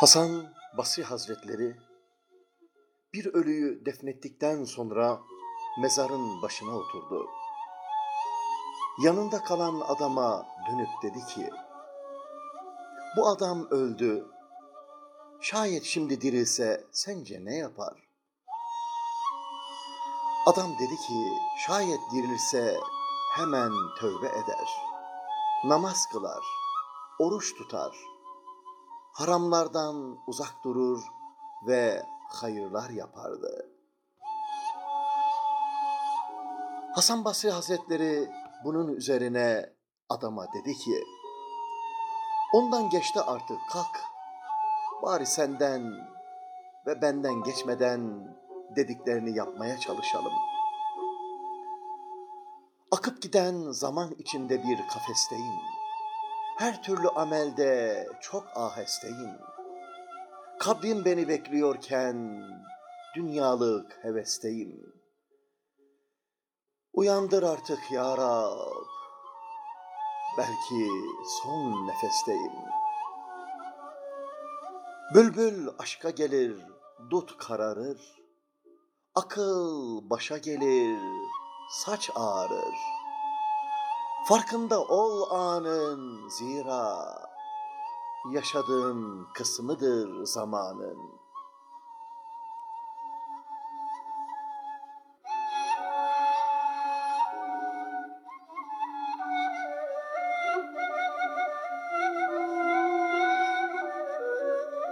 Hasan Basri Hazretleri bir ölüyü defnettikten sonra mezarın başına oturdu. Yanında kalan adama dönüp dedi ki, bu adam öldü, şayet şimdi dirilse sence ne yapar? Adam dedi ki, şayet dirilse hemen tövbe eder, namaz kılar, oruç tutar, haramlardan uzak durur ve hayırlar yapardı. Hasan Basri Hazretleri bunun üzerine adama dedi ki, ondan geçti artık kalk, bari senden ve benden geçmeden dediklerini yapmaya çalışalım. Akıp giden zaman içinde bir kafesteyim. Her türlü amelde çok ahesteyim. Kabrim beni bekliyorken dünyalık hevesteyim. Uyandır artık ya Rab. Belki son nefesteyim. Bülbül aşka gelir, dut kararır. Akıl başa gelir, saç ağarır. Farkında ol anın zira yaşadığın kısmıdır zamanın.